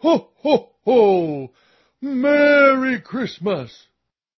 Ho, ho, ho! Merry Christmas!